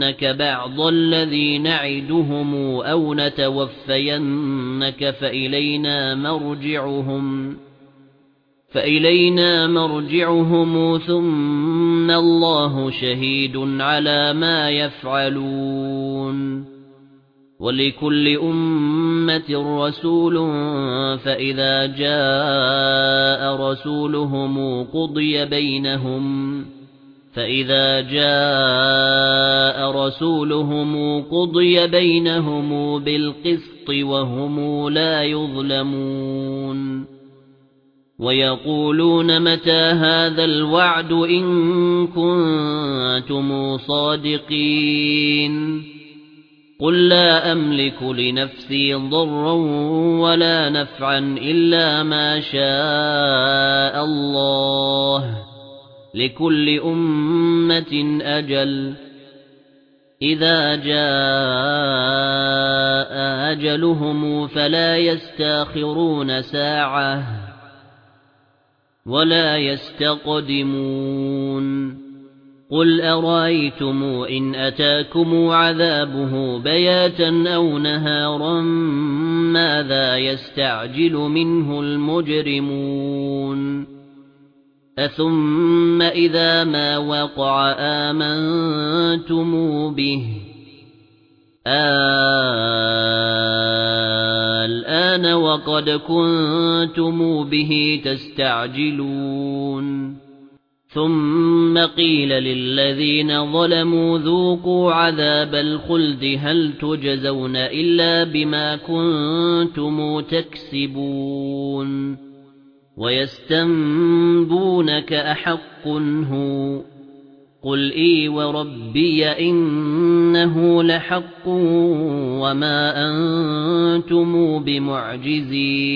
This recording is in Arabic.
نُرِيَنَّكَ بَعْضَ الَّذِي نَعِدُهُمْ أَوْ نَتَوَفَّيَنَّكَ فَإِلَيْنَا مَرْجِعُهُمْ فَإِلَيْنَا مَرْجِعُهُمْ ثُمَّ اللَّهُ شَهِيدٌ عَلَى مَا يَفْعَلُونَ وَلِكُلِّ أُمَّةٍ رَسُولٌ فَإِذَا جَاءَ رَسُولُهُمْ قُضِيَ بَيْنَهُم فَإِذَا جَاءَ رَسُولُهُمْ قُضِيَ بَيْنَهُم بِالْقِسْطِ وَهُمْ لَا يُظْلَمُونَ. وَيَقُولُونَ مَتَى هَذَا الْوَعْدُ إِن كُنتُمْ صَادِقِينَ. قُل لَّا أَمْلِكُ لِنَفْسِي ضَرًّا وَلَا نَفْعًا إِلَّا مَا شَاءَ اللَّهُ. لِكُلِّ أُمَّةٍ أَجَلٌ. إِذَا جَاءَ أَجَلُهُمْ فَلَا يَسْتَأْخِرُونَ سَاعَةً وَلَا يَسْتَقْدِمُونَ. قُلْ أَرَأَيْتُمْ إِنْ أَتَاكُمْ عَذَابُهُ بَيَاتًا أَوْ نَهَارًا مَاذَا يَسْتَعْجِلُ مِنْهُ الْمُجْرِمُونَ؟ أَثُمَّ إِذَا مَا وَقَعَ آمَنْتُمْ بِهِ الْآنَ وَقَدْ كُنْتُمْ بِهِ تَسْتَعْجِلُونَ ثُمَّ قِيلَ لِلَّذِينَ ظَلَمُوا ذُوقُوا عَذَابَ الْخُلْدِ هَلْ تُجْزَوْنَ إِلَّا بِمَا كُنتُمْ تَكْسِبُونَ وَيَسْتَنبُونَكَ أَحَقٌّ هُوَ قُلْ إِي وَرَبِّي إِنَّهُ لَحَقٌّ وَمَا أَنتُمْ بِمُعْجِزِينَ